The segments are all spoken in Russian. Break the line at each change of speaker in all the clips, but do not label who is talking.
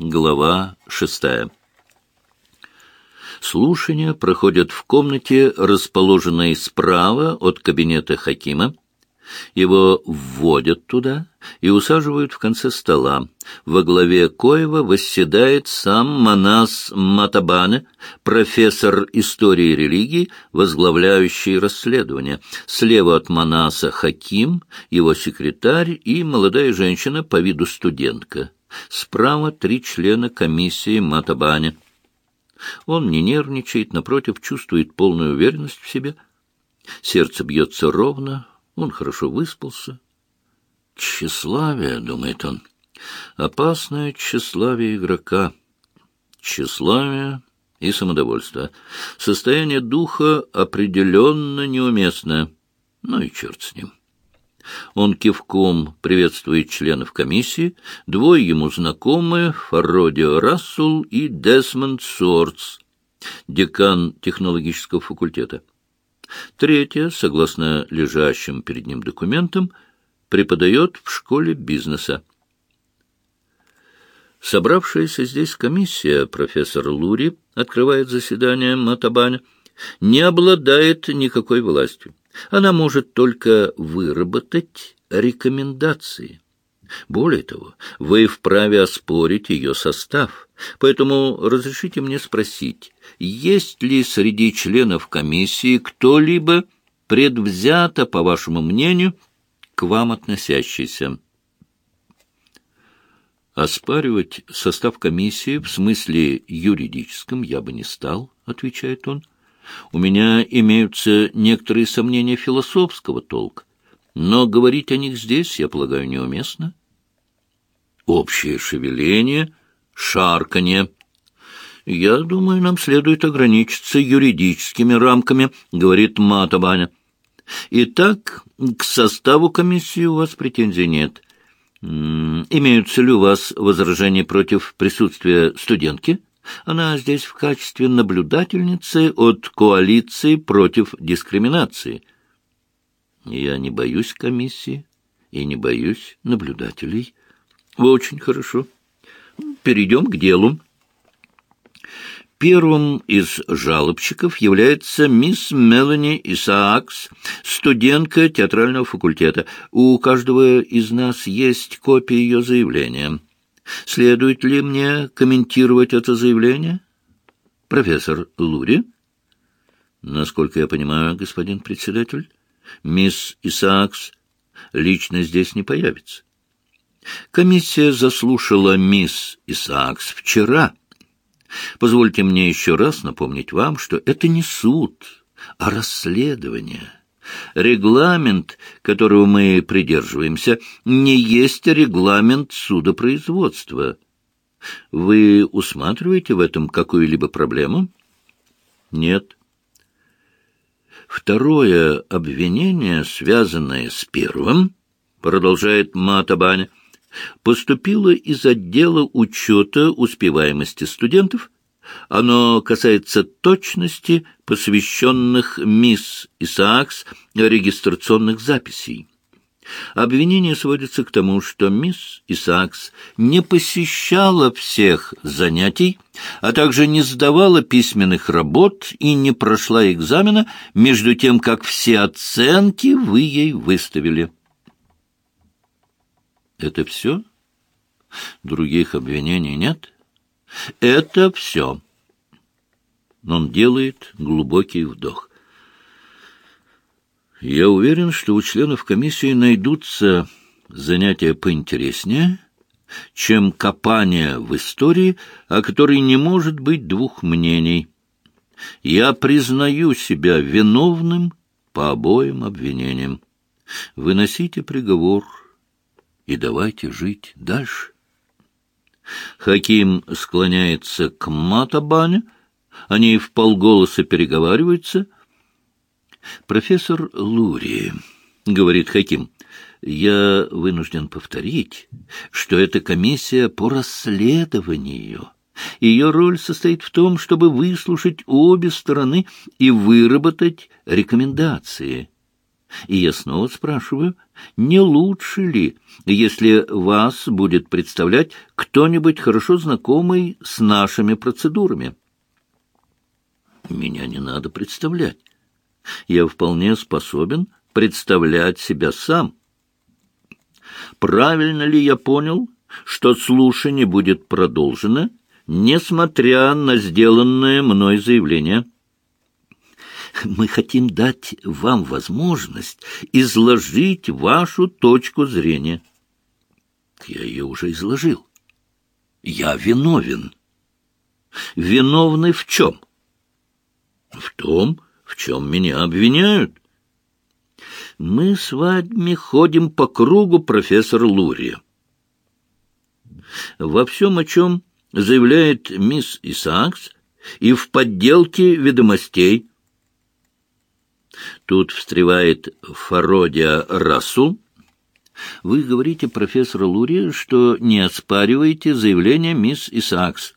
Глава шестая. Слушания проходят в комнате, расположенной справа от кабинета Хакима. Его вводят туда и усаживают в конце стола. Во главе Коева восседает сам Манас Матабане, профессор истории религии, возглавляющий расследование. Слева от Манаса Хаким, его секретарь и молодая женщина по виду студентка. Справа три члена комиссии Матабани. Он не нервничает, напротив, чувствует полную уверенность в себе. Сердце бьется ровно, он хорошо выспался. Тщеславие, думает он, опасное тщеславие игрока. Тщеславие и самодовольство. Состояние духа определенно неуместное. Ну и черт с ним. Он кивком приветствует членов комиссии, двое ему знакомые, Фародио Рассул и Десмонд Сордс, декан технологического факультета. Третья, согласно лежащим перед ним документам, преподает в школе бизнеса. Собравшаяся здесь комиссия, профессор Лури, открывает заседание Матабаня, не обладает никакой властью. Она может только выработать рекомендации. Более того, вы вправе оспорить ее состав. Поэтому разрешите мне спросить, есть ли среди членов комиссии кто-либо предвзято, по вашему мнению, к вам относящийся? Оспаривать состав комиссии в смысле юридическом я бы не стал, — отвечает он. У меня имеются некоторые сомнения философского толка, но говорить о них здесь, я полагаю, неуместно. Общее шевеление, шарканье. Я думаю, нам следует ограничиться юридическими рамками, говорит Матабаня. Итак, к составу комиссии у вас претензий нет. Имеются ли у вас возражения против присутствия студентки? — она здесь в качестве наблюдательницы от коалиции против дискриминации. Я не боюсь комиссии и не боюсь наблюдателей. Очень хорошо. Перейдем к делу. Первым из жалобщиков является мисс Мелани Исаакс, студентка театрального факультета. У каждого из нас есть копия ее заявления. Следует ли мне комментировать это заявление? Профессор Лури? Насколько я понимаю, господин председатель, мисс Исаакс лично здесь не появится. Комиссия заслушала мисс Исаакс вчера. Позвольте мне еще раз напомнить вам, что это не суд, а расследование. Регламент, которого мы придерживаемся, не есть регламент судопроизводства. Вы усматриваете в этом какую-либо проблему? Нет. Второе обвинение, связанное с первым, продолжает Матабаня, поступило из отдела учета успеваемости студентов оно касается точности посвященных мисс Исаакс регистрационных записей. Обвинение сводится к тому, что мисс Исаакс не посещала всех занятий, а также не сдавала письменных работ и не прошла экзамена, между тем, как все оценки вы ей выставили. Это все? Других обвинений нет? — это все. Он делает глубокий вдох. Я уверен, что у членов комиссии найдутся занятия поинтереснее, чем копание в истории, о которой не может быть двух мнений. Я признаю себя виновным по обоим обвинениям. Выносите приговор и давайте жить дальше. Хаким склоняется к Матабане, они в полголоса переговариваются. «Профессор Лури», — говорит Хаким, — «я вынужден повторить, что это комиссия по расследованию». Ее роль состоит в том, чтобы выслушать обе стороны и выработать рекомендации. И я снова спрашиваю, не лучше ли, если вас будет представлять кто-нибудь хорошо знакомый с нашими процедурами? Меня не надо представлять. Я вполне способен представлять себя сам. Правильно ли я понял, что слушание будет продолжено, несмотря на сделанное мной заявление? Мы хотим дать вам возможность изложить вашу точку зрения. Я ее уже изложил. Я виновен. Виновный в чем? В том, в чем меня обвиняют. Мы с вами ходим по кругу, профессор Лури. Во всем, о чем заявляет мисс Исаакс, и в подделке ведомостей. Тут встревает Фародия Расул. Вы говорите, профессор Лури, что не оспариваете заявление мисс Исаакс.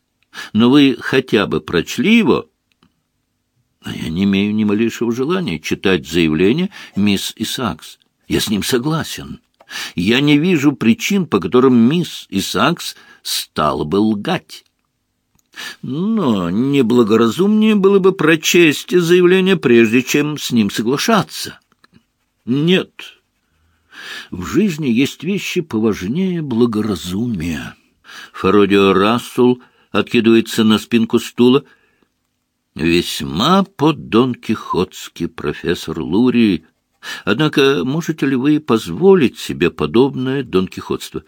Но вы хотя бы прочли его? А я не имею ни малейшего желания читать заявление мисс Исаакс. Я с ним согласен. Я не вижу причин, по которым мисс Исаакс стала бы лгать. Но неблагоразумнее было бы прочесть заявление, прежде чем с ним соглашаться. Нет. В жизни есть вещи поважнее благоразумия. Фародио Рассул откидывается на спинку стула — Весьма по-дон Кихотски, профессор Лури. Однако можете ли вы позволить себе подобное Дон Кихотство?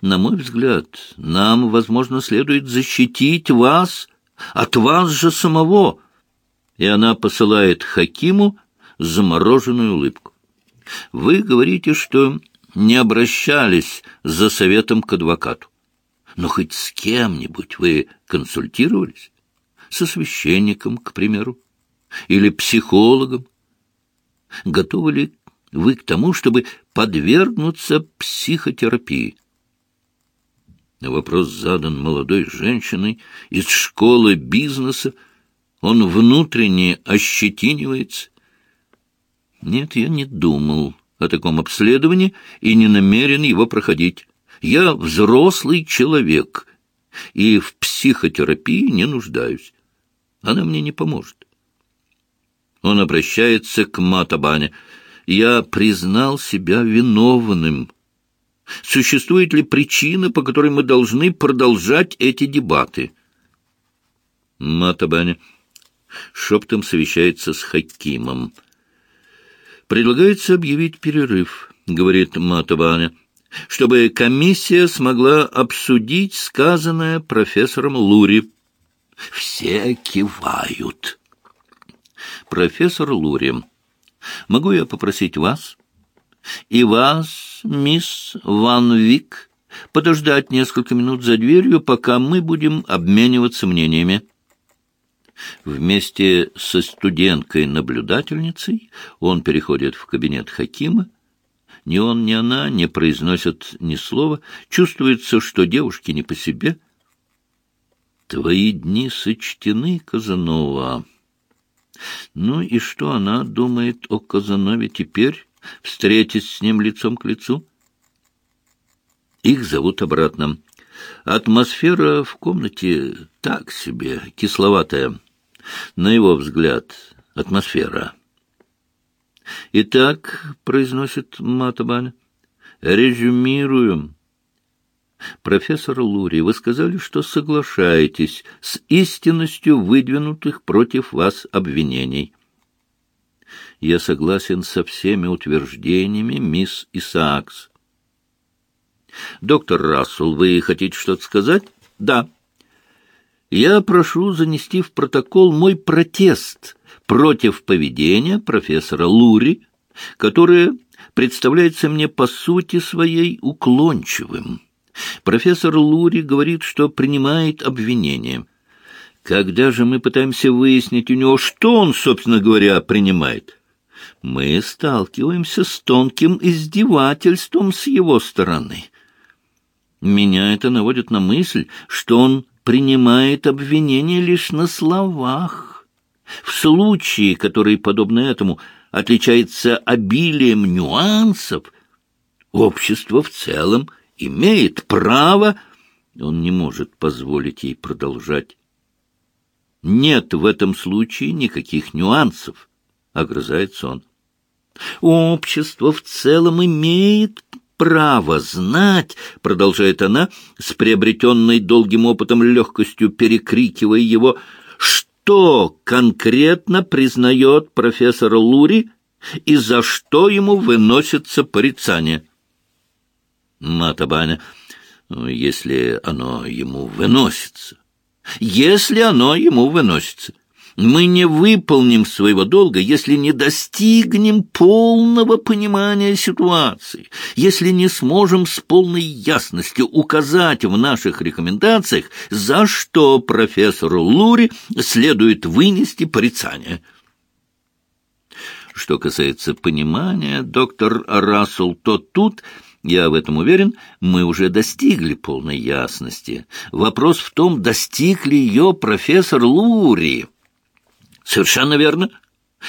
На мой взгляд, нам, возможно, следует защитить вас от вас же самого. И она посылает Хакиму замороженную улыбку. Вы говорите, что не обращались за советом к адвокату. Но хоть с кем-нибудь вы консультировались? со священником, к примеру, или психологом? Готовы ли вы к тому, чтобы подвергнуться психотерапии? Вопрос задан молодой женщиной из школы бизнеса. Он внутренне ощетинивается. Нет, я не думал о таком обследовании и не намерен его проходить. Я взрослый человек и в психотерапии не нуждаюсь. Она мне не поможет. Он обращается к Матабане. Я признал себя виновным. Существует ли причина, по которой мы должны продолжать эти дебаты? Матабане шептом совещается с Хакимом. «Предлагается объявить перерыв», — говорит Матабане, «чтобы комиссия смогла обсудить сказанное профессором Лури». Все кивают. Профессор Лури, могу я попросить вас и вас, мисс Ван Вик, подождать несколько минут за дверью, пока мы будем обмениваться мнениями? Вместе со студенткой-наблюдательницей он переходит в кабинет Хакима. Ни он, ни она не произносят ни слова. Чувствуется, что девушке не по себе — Твои дни сочтены, Казанова. Ну и что она думает о Казанове теперь, встретясь с ним лицом к лицу? Их зовут обратно. Атмосфера в комнате так себе, кисловатая. На его взгляд, атмосфера. «Итак», — произносит Матабаля, — «резюмируем». Профессор Лури, вы сказали, что соглашаетесь с истинностью выдвинутых против вас обвинений. Я согласен со всеми утверждениями мисс Исаакс. Доктор Рассел, вы хотите что-то сказать? Да. Я прошу занести в протокол мой протест против поведения профессора Лури, которое представляется мне по сути своей уклончивым. Профессор Лури говорит, что принимает обвинение. Когда же мы пытаемся выяснить у него, что он, собственно говоря, принимает? Мы сталкиваемся с тонким издевательством с его стороны. Меня это наводит на мысль, что он принимает обвинение лишь на словах. В случае, который, подобно этому, отличается обилием нюансов, общество в целом имеет право... Он не может позволить ей продолжать. Нет в этом случае никаких нюансов, — огрызается он. Общество в целом имеет право знать, — продолжает она, с приобретенной долгим опытом легкостью перекрикивая его, — что конкретно признает профессор Лури и за что ему выносится порицание. Матабаня, ну, если оно ему выносится, если оно ему выносится. Мы не выполним своего долга, если не достигнем полного понимания ситуации, если не сможем с полной ясностью указать в наших рекомендациях, за что профессору Лури следует вынести порицание. Что касается понимания, доктор Рассел, то тут я в этом уверен, мы уже достигли полной ясности. Вопрос в том, достиг ли ее профессор Лури. Совершенно верно.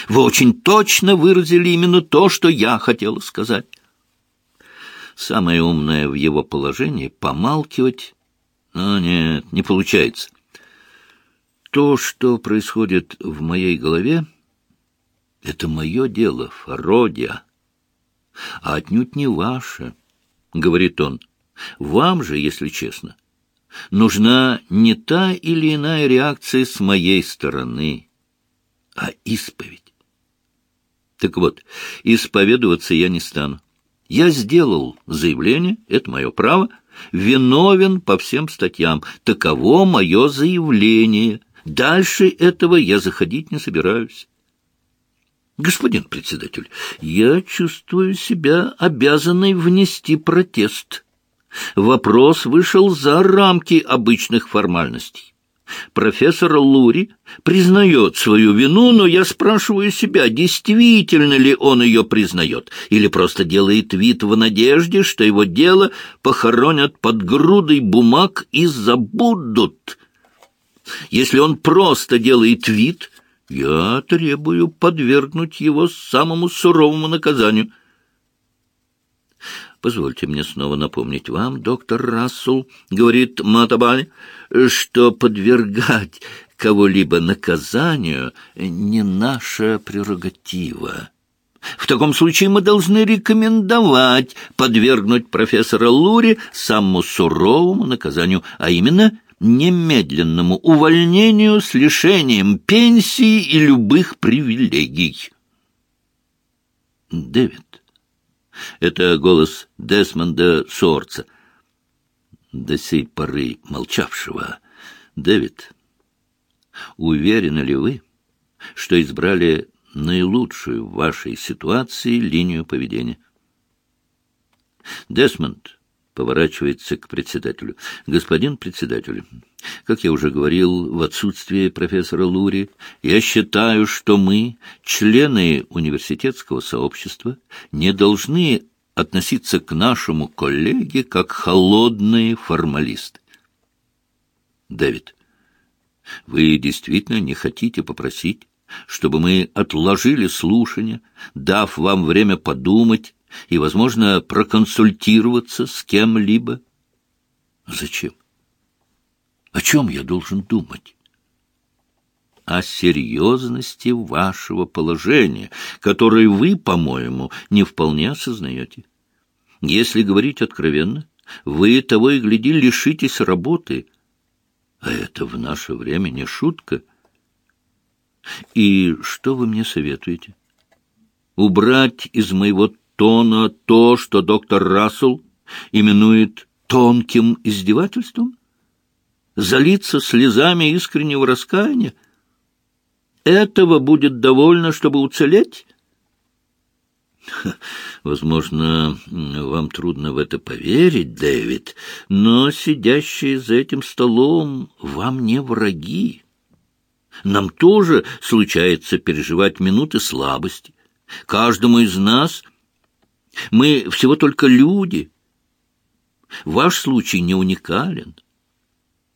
Вы очень точно выразили именно то, что я хотела сказать. Самое умное в его положении — помалкивать. Но нет, не получается. То, что происходит в моей голове, — это мое дело, Фародия, а отнюдь не ваше. — говорит он. «Вам же, если честно, нужна не та или иная реакция с моей стороны, а исповедь. Так вот, исповедоваться я не стану. Я сделал заявление, это мое право, виновен по всем статьям. Таково мое заявление. Дальше этого я заходить не собираюсь. Господин председатель, я чувствую себя обязанной внести протест. Вопрос вышел за рамки обычных формальностей. Профессор Лури признает свою вину, но я спрашиваю себя, действительно ли он ее признает, или просто делает вид в надежде, что его дело похоронят под грудой бумаг и забудут. Если он просто делает вид, я требую подвергнуть его самому суровому наказанию. Позвольте мне снова напомнить вам, доктор Рассел, — говорит Матабаль, — что подвергать кого-либо наказанию не наша прерогатива. В таком случае мы должны рекомендовать подвергнуть профессора Лури самому суровому наказанию, а именно немедленному увольнению с лишением пенсии и любых привилегий. Дэвид. Это голос Десмонда Сорца, до сей поры молчавшего. Дэвид, уверены ли вы, что избрали наилучшую в вашей ситуации линию поведения? Десмонд, поворачивается к председателю. «Господин председатель, как я уже говорил, в отсутствие профессора Лури, я считаю, что мы, члены университетского сообщества, не должны относиться к нашему коллеге как холодные формалисты». «Дэвид, вы действительно не хотите попросить, чтобы мы отложили слушание, дав вам время подумать и, возможно, проконсультироваться с кем-либо. Зачем? О чем я должен думать? О серьезности вашего положения, которое вы, по-моему, не вполне осознаете. Если говорить откровенно, вы того и гляди лишитесь работы, а это в наше время не шутка. И что вы мне советуете? Убрать из моего тона то, что доктор Рассел именует тонким издевательством? Залиться слезами искреннего раскаяния? Этого будет довольно, чтобы уцелеть? Возможно, вам трудно в это поверить, Дэвид, но сидящие за этим столом вам не враги. Нам тоже случается переживать минуты слабости. Каждому из нас — мы всего только люди. Ваш случай не уникален.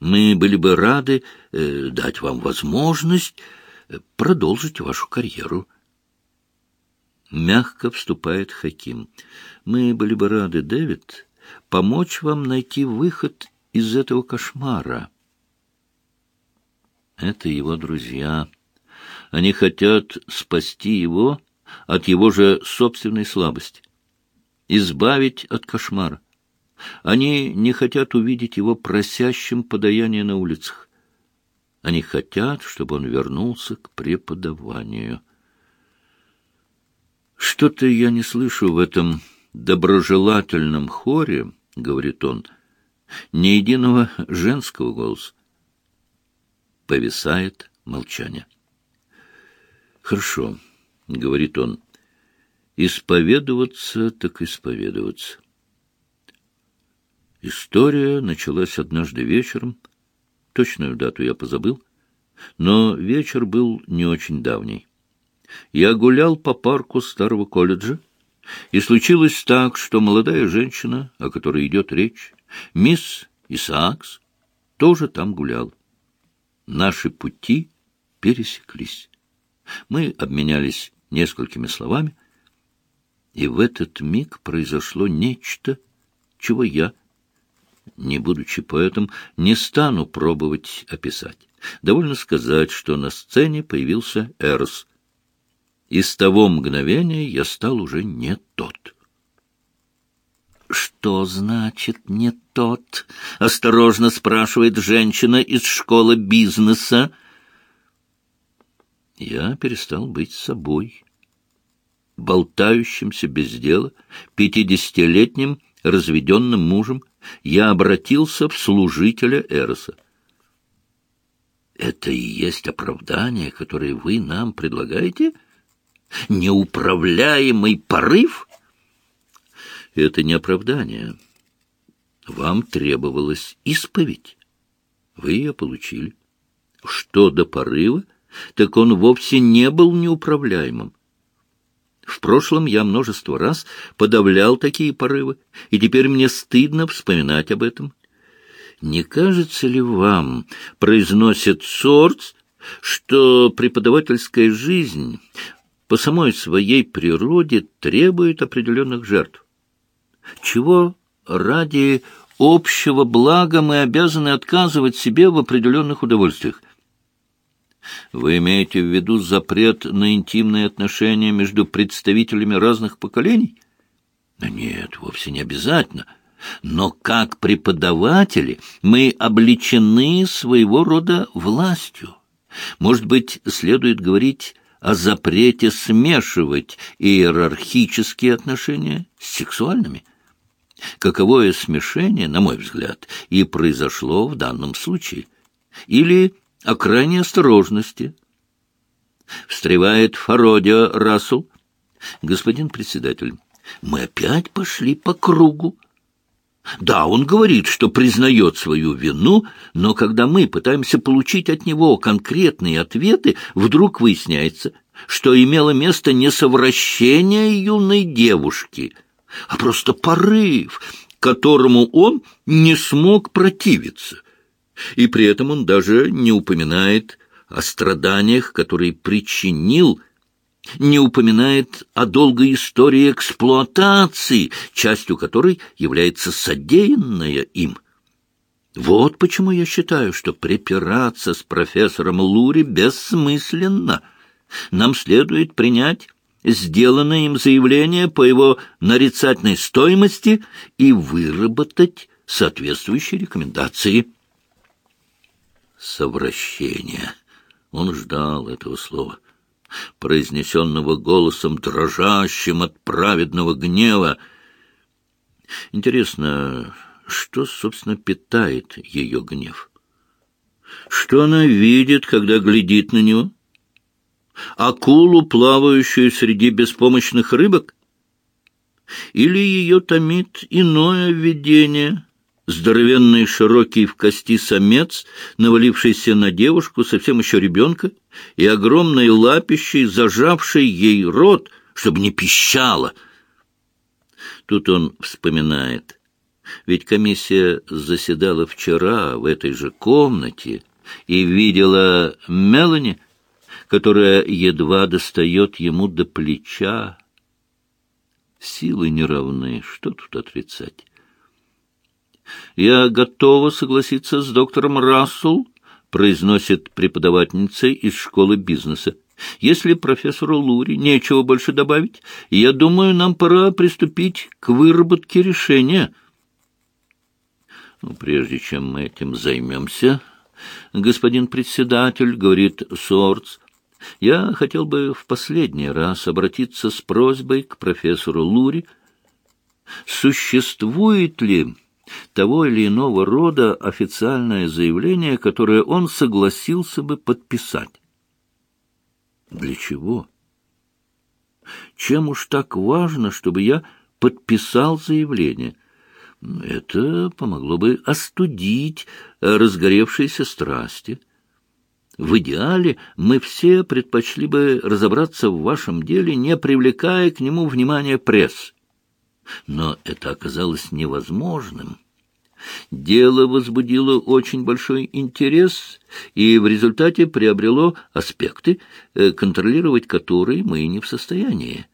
Мы были бы рады э, дать вам возможность продолжить вашу карьеру. Мягко вступает Хаким. Мы были бы рады, Дэвид, помочь вам найти выход из этого кошмара. Это его друзья. Они хотят спасти его от его же собственной слабости, избавить от кошмара. Они не хотят увидеть его просящим подаяние на улицах. Они хотят, чтобы он вернулся к преподаванию. «Что-то я не слышу в этом доброжелательном хоре», — говорит он, — «ни единого женского голоса». Повисает молчание. «Хорошо», — говорит он, — «исповедоваться так исповедоваться». История началась однажды вечером, точную дату я позабыл, но вечер был не очень давний. Я гулял по парку старого колледжа, и случилось так, что молодая женщина, о которой идет речь, мисс Исаакс, тоже там гулял. Наши пути пересеклись. Мы обменялись несколькими словами, и в этот миг произошло нечто, чего я, не будучи поэтом, не стану пробовать описать. Довольно сказать, что на сцене появился Эрос, и с того мгновения я стал уже не тот. «Что значит «не тот»?» — осторожно спрашивает женщина из школы бизнеса. Я перестал быть собой, болтающимся без дела, пятидесятилетним разведенным мужем. Я обратился в служителя Эроса. «Это и есть оправдание, которое вы нам предлагаете?» неуправляемый порыв? Это не оправдание. Вам требовалась исповедь. Вы ее получили. Что до порыва, так он вовсе не был неуправляемым. В прошлом я множество раз подавлял такие порывы, и теперь мне стыдно вспоминать об этом. Не кажется ли вам, произносит Сорц, что преподавательская жизнь по самой своей природе требует определенных жертв. Чего ради общего блага мы обязаны отказывать себе в определенных удовольствиях? Вы имеете в виду запрет на интимные отношения между представителями разных поколений? Нет, вовсе не обязательно. Но как преподаватели мы обличены своего рода властью. Может быть, следует говорить о запрете смешивать иерархические отношения с сексуальными. Каковое смешение, на мой взгляд, и произошло в данном случае. Или о крайней осторожности. Встревает Фародио Рассел. Господин председатель, мы опять пошли по кругу. Да, он говорит, что признает свою вину, но когда мы пытаемся получить от него конкретные ответы, вдруг выясняется, что имело место не совращение юной девушки, а просто порыв, которому он не смог противиться. И при этом он даже не упоминает о страданиях, которые причинил не упоминает о долгой истории эксплуатации, частью которой является содеянное им. Вот почему я считаю, что припираться с профессором Лури бессмысленно. Нам следует принять сделанное им заявление по его нарицательной стоимости и выработать соответствующие рекомендации. Совращение. Он ждал этого слова произнесенного голосом, дрожащим от праведного гнева. Интересно, что, собственно, питает ее гнев? Что она видит, когда глядит на него? Акулу, плавающую среди беспомощных рыбок? Или ее томит иное видение — здоровенный широкий в кости самец, навалившийся на девушку, совсем еще ребенка, и огромной лапищей, зажавший ей рот, чтобы не пищала. Тут он вспоминает. Ведь комиссия заседала вчера в этой же комнате и видела Мелани, которая едва достает ему до плеча, Силы не равны, что тут отрицать? «Я готова согласиться с доктором Рассел», — произносит преподавательница из школы бизнеса. «Если профессору Лури нечего больше добавить, я думаю, нам пора приступить к выработке решения». Ну, прежде чем мы этим займемся, господин председатель, — говорит Сордс, — я хотел бы в последний раз обратиться с просьбой к профессору Лури, существует ли того или иного рода официальное заявление, которое он согласился бы подписать. Для чего? Чем уж так важно, чтобы я подписал заявление? Это помогло бы остудить разгоревшиеся страсти. В идеале мы все предпочли бы разобраться в вашем деле, не привлекая к нему внимания пресс. Но это оказалось невозможным. Дело возбудило очень большой интерес и в результате приобрело аспекты, э, контролировать которые мы не в состоянии.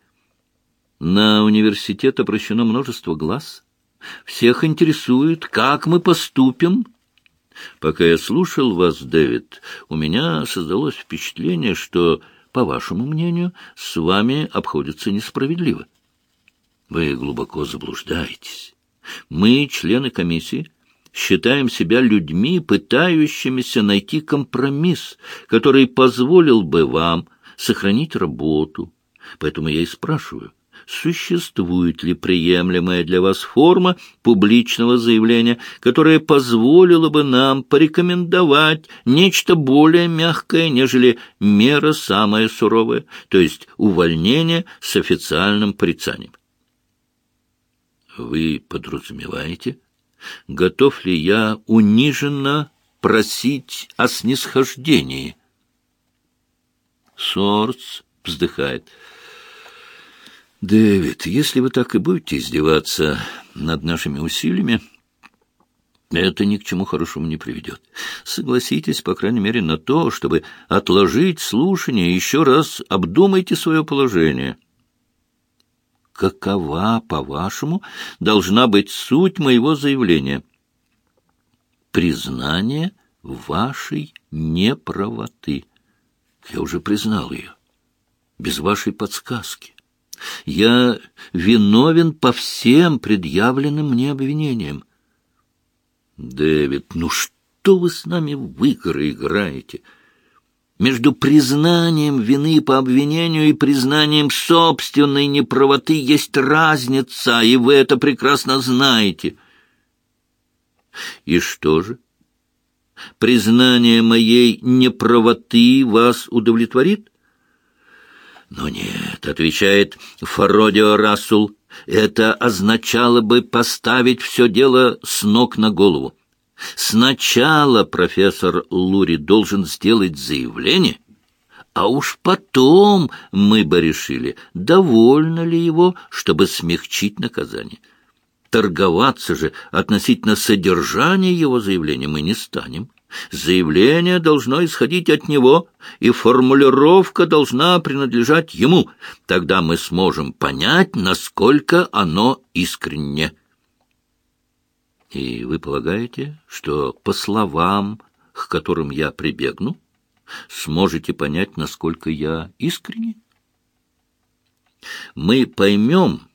На университет обращено множество глаз — всех интересует, как мы поступим. Пока я слушал вас, Дэвид, у меня создалось впечатление, что, по вашему мнению, с вами обходятся несправедливо. Вы глубоко заблуждаетесь. Мы, члены комиссии, считаем себя людьми, пытающимися найти компромисс, который позволил бы вам сохранить работу. Поэтому я и спрашиваю, существует ли приемлемая для вас форма публичного заявления, которая позволила бы нам порекомендовать нечто более мягкое, нежели мера самая суровая, то есть увольнение с официальным порицанием. Вы подразумеваете, готов ли я униженно просить о снисхождении? Сорц вздыхает. Дэвид, если вы так и будете издеваться над нашими усилиями, это ни к чему хорошему не приведет. Согласитесь, по крайней мере, на то, чтобы отложить слушание, еще раз обдумайте свое положение. Какова, по-вашему, должна быть суть моего заявления? Признание вашей неправоты. Я уже признал ее. Без вашей подсказки. Я виновен по всем предъявленным мне обвинениям. Дэвид, ну что вы с нами в игры играете? Между признанием вины по обвинению и признанием собственной неправоты есть разница, и вы это прекрасно знаете. И что же? Признание моей неправоты вас удовлетворит? — но нет, отвечает Фародио Рассул, это означало бы поставить все дело с ног на голову. Сначала профессор Лури должен сделать заявление, а уж потом мы бы решили, довольно ли его, чтобы смягчить наказание. Торговаться же относительно содержания его заявления мы не станем. Заявление должно исходить от него, и формулировка должна принадлежать ему. Тогда мы сможем понять, насколько оно искренне. И вы полагаете, что по словам, к которым я прибегну, сможете понять, насколько я искренне? Мы поймем,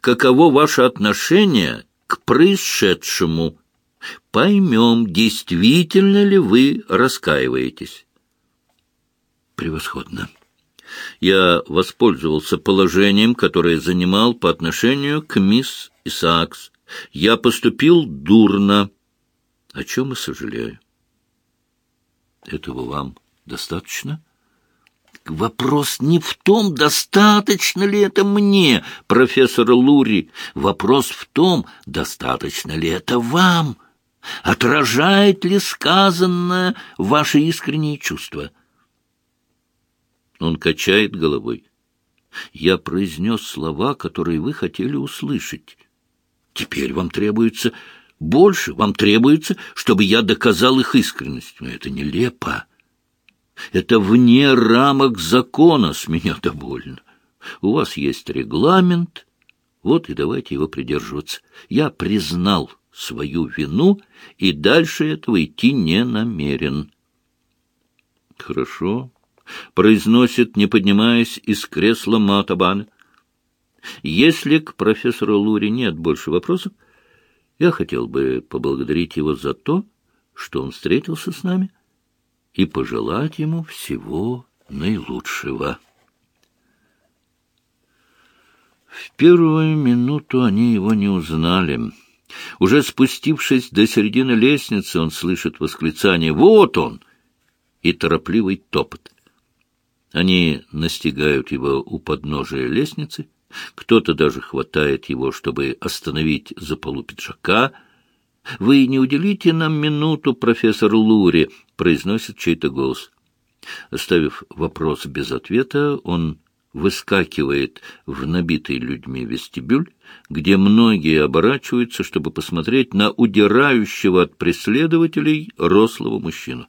каково ваше отношение к происшедшему поймем, действительно ли вы раскаиваетесь. Превосходно. Я воспользовался положением, которое занимал по отношению к мисс Исаакс. Я поступил дурно, о чем и сожалею. Этого вам достаточно? Вопрос не в том, достаточно ли это мне, профессор Лури. Вопрос в том, достаточно ли это вам. Отражает ли сказанное ваши искренние чувства? Он качает головой. Я произнес слова, которые вы хотели услышать. Теперь вам требуется больше, вам требуется, чтобы я доказал их искренность. Но это нелепо. Это вне рамок закона с меня довольно. У вас есть регламент, Вот и давайте его придерживаться. Я признал свою вину и дальше этого идти не намерен. Хорошо, произносит, не поднимаясь из кресла Матабана. Если к профессору Лури нет больше вопросов, я хотел бы поблагодарить его за то, что он встретился с нами, и пожелать ему всего наилучшего. В первую минуту они его не узнали. Уже спустившись до середины лестницы, он слышит восклицание «Вот он!» и торопливый топот. Они настигают его у подножия лестницы, кто-то даже хватает его, чтобы остановить за полу пиджака. «Вы не уделите нам минуту, профессор Лури», — произносит чей-то голос. Оставив вопрос без ответа, он выскакивает в набитый людьми вестибюль, где многие оборачиваются, чтобы посмотреть на удирающего от преследователей рослого мужчину.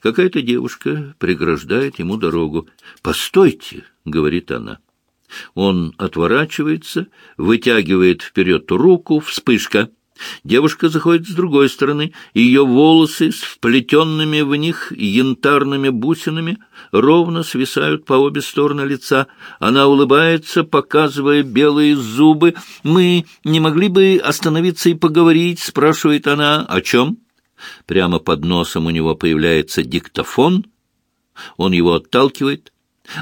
Какая-то девушка преграждает ему дорогу. «Постойте!» — говорит она. Он отворачивается, вытягивает вперед руку, вспышка — Девушка заходит с другой стороны, ее волосы с вплетенными в них янтарными бусинами ровно свисают по обе стороны лица. Она улыбается, показывая белые зубы. «Мы не могли бы остановиться и поговорить?» — спрашивает она. «О чем?» Прямо под носом у него появляется диктофон. Он его отталкивает.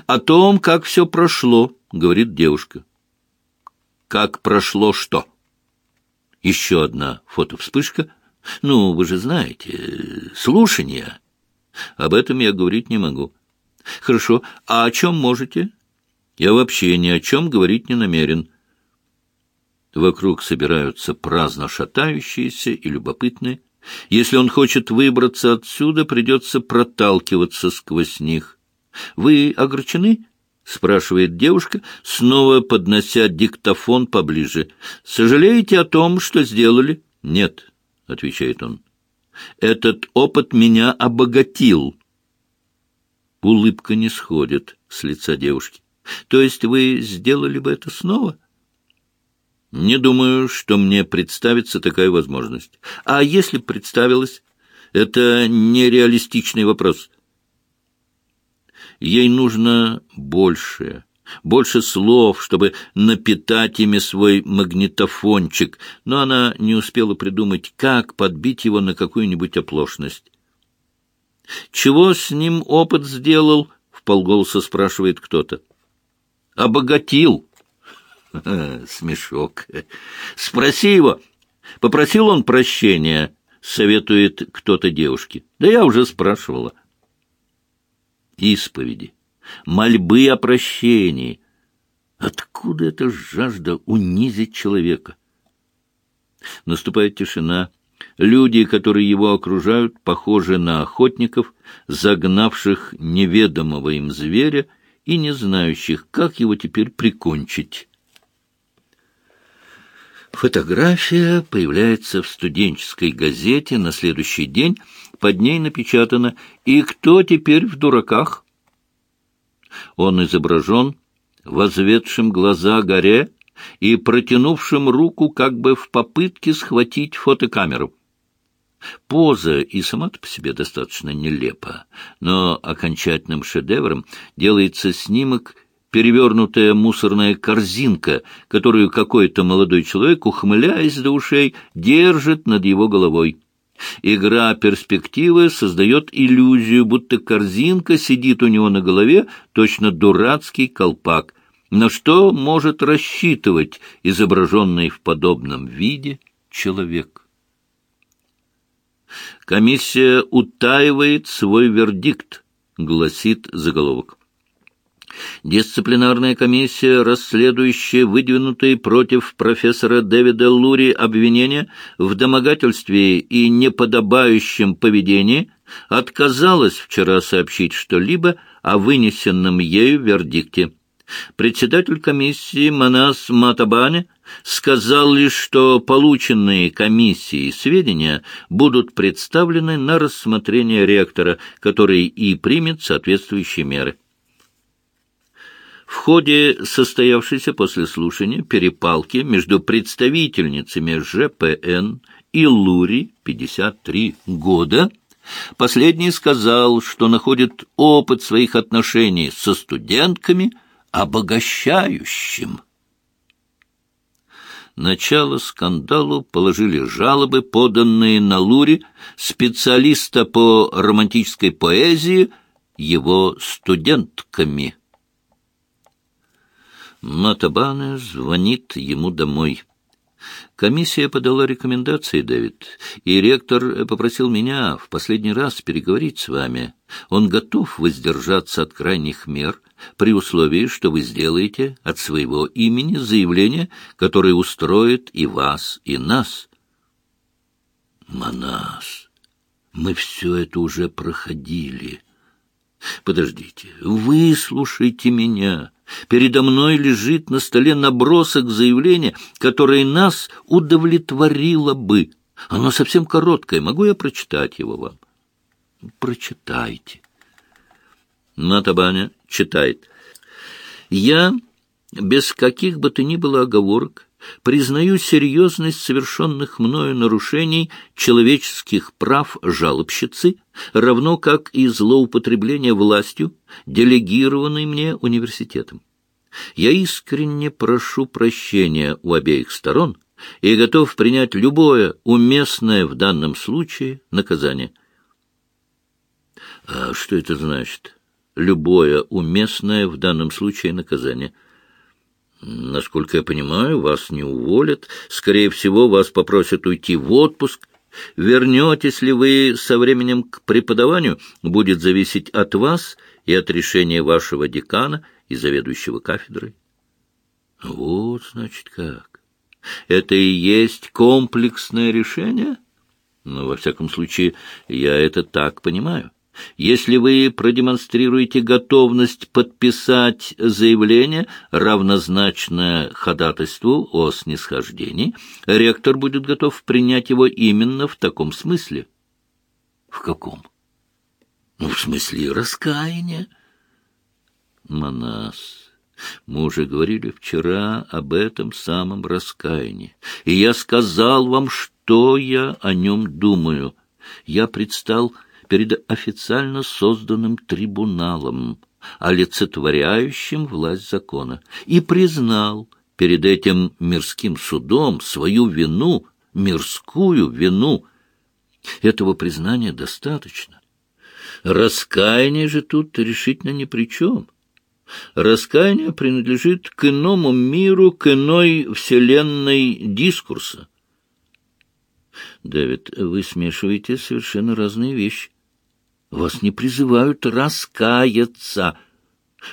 «О том, как все прошло», — говорит девушка. «Как прошло что?» Еще одна фотовспышка. Ну, вы же знаете, слушания. Об этом я говорить не могу. Хорошо, а о чем можете? Я вообще ни о чем говорить не намерен. Вокруг собираются праздно шатающиеся и любопытные. Если он хочет выбраться отсюда, придется проталкиваться сквозь них. Вы огорчены? — спрашивает девушка, снова поднося диктофон поближе. — Сожалеете о том, что сделали? — Нет, — отвечает он. — Этот опыт меня обогатил. Улыбка не сходит с лица девушки. — То есть вы сделали бы это снова? — Не думаю, что мне представится такая возможность. А если представилась? Это нереалистичный вопрос. — Ей нужно большее, больше слов, чтобы напитать ими свой магнитофончик, но она не успела придумать, как подбить его на какую-нибудь оплошность. «Чего с ним опыт сделал?» — В полголоса спрашивает кто-то. «Обогатил». Смешок. «Спроси его. Попросил он прощения?» — советует кто-то девушке. «Да я уже спрашивала» исповеди, мольбы о прощении. Откуда эта жажда унизить человека? Наступает тишина. Люди, которые его окружают, похожи на охотников, загнавших неведомого им зверя и не знающих, как его теперь прикончить. Фотография появляется в студенческой газете на следующий день. Под ней напечатано «И кто теперь в дураках?» Он изображен возведшим глаза горе и протянувшим руку как бы в попытке схватить фотокамеру. Поза и сама по себе достаточно нелепа, но окончательным шедевром делается снимок перевернутая мусорная корзинка, которую какой-то молодой человек, ухмыляясь до ушей, держит над его головой. Игра перспективы создает иллюзию, будто корзинка сидит у него на голове, точно дурацкий колпак. На что может рассчитывать изображенный в подобном виде человек? Комиссия утаивает свой вердикт, гласит заголовок. Дисциплинарная комиссия, расследующая выдвинутые против профессора Дэвида Лури обвинения в домогательстве и неподобающем поведении, отказалась вчера сообщить что-либо о вынесенном ею вердикте. Председатель комиссии Манас Матабане сказал лишь, что полученные комиссией сведения будут представлены на рассмотрение ректора, который и примет соответствующие меры. В ходе состоявшейся после слушания перепалки между представительницами ЖПН и Лури, 53 года, последний сказал, что находит опыт своих отношений со студентками обогащающим. Начало скандалу положили жалобы, поданные на Лури, специалиста по романтической поэзии, его студентками. Матабане звонит ему домой. Комиссия подала рекомендации, Дэвид, и ректор попросил меня в последний раз переговорить с вами. Он готов воздержаться от крайних мер при условии, что вы сделаете от своего имени заявление, которое устроит и вас, и нас. Манас, мы все это уже проходили. Подождите, выслушайте меня. Передо мной лежит на столе набросок заявления, которое нас удовлетворило бы. Оно совсем короткое. Могу я прочитать его вам? Прочитайте. Натабаня читает. Я без каких бы то ни было оговорок признаю серьезность совершенных мною нарушений человеческих прав жалобщицы, равно как и злоупотребление властью, делегированной мне университетом. Я искренне прошу прощения у обеих сторон и готов принять любое уместное в данном случае наказание. А что это значит? Любое уместное в данном случае наказание – Насколько я понимаю, вас не уволят. Скорее всего, вас попросят уйти в отпуск. Вернетесь ли вы со временем к преподаванию, будет зависеть от вас и от решения вашего декана и заведующего кафедрой. Вот, значит, как. Это и есть комплексное решение? Ну, во всяком случае, я это так понимаю. Если вы продемонстрируете готовность подписать заявление, равнозначное ходатайству о снисхождении, ректор будет готов принять его именно в таком смысле. В каком? Ну, в смысле раскаяния. Манас, мы уже говорили вчера об этом самом раскаянии, и я сказал вам, что я о нем думаю. Я предстал перед официально созданным трибуналом, олицетворяющим власть закона, и признал перед этим мирским судом свою вину, мирскую вину. Этого признания достаточно. Раскаяние же тут решительно ни при чем. Раскаяние принадлежит к иному миру, к иной вселенной дискурса. Дэвид, вы смешиваете совершенно разные вещи. Вас не призывают раскаяться.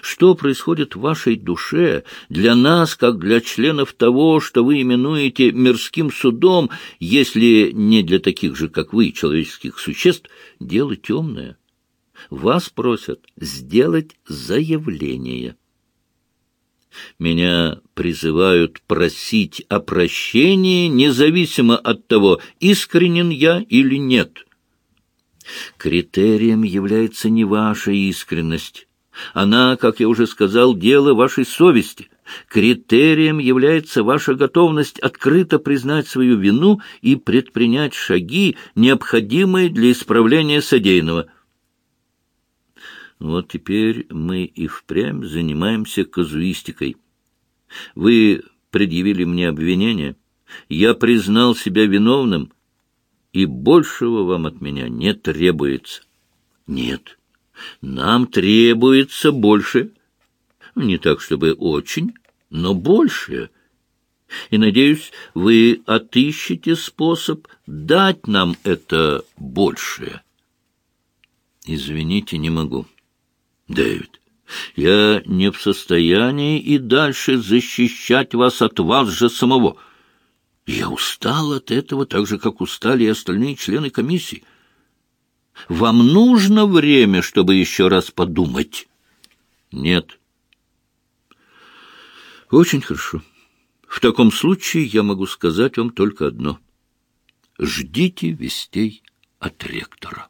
Что происходит в вашей душе для нас, как для членов того, что вы именуете мирским судом, если не для таких же, как вы, человеческих существ, дело темное? Вас просят сделать заявление. Меня призывают просить о прощении, независимо от того, искренен я или нет». Критерием является не ваша искренность. Она, как я уже сказал, дело вашей совести. Критерием является ваша готовность открыто признать свою вину и предпринять шаги, необходимые для исправления содеянного. Вот теперь мы и впрямь занимаемся казуистикой. Вы предъявили мне обвинение. Я признал себя виновным — и большего вам от меня не требуется. Нет, нам требуется больше. Не так, чтобы очень, но больше. И, надеюсь, вы отыщете способ дать нам это большее. Извините, не могу. Дэвид, я не в состоянии и дальше защищать вас от вас же самого. Я устал от этого, так же, как устали и остальные члены комиссии. Вам нужно время, чтобы еще раз подумать? Нет. Очень хорошо. В таком случае я могу сказать вам только одно. Ждите вестей от ректора.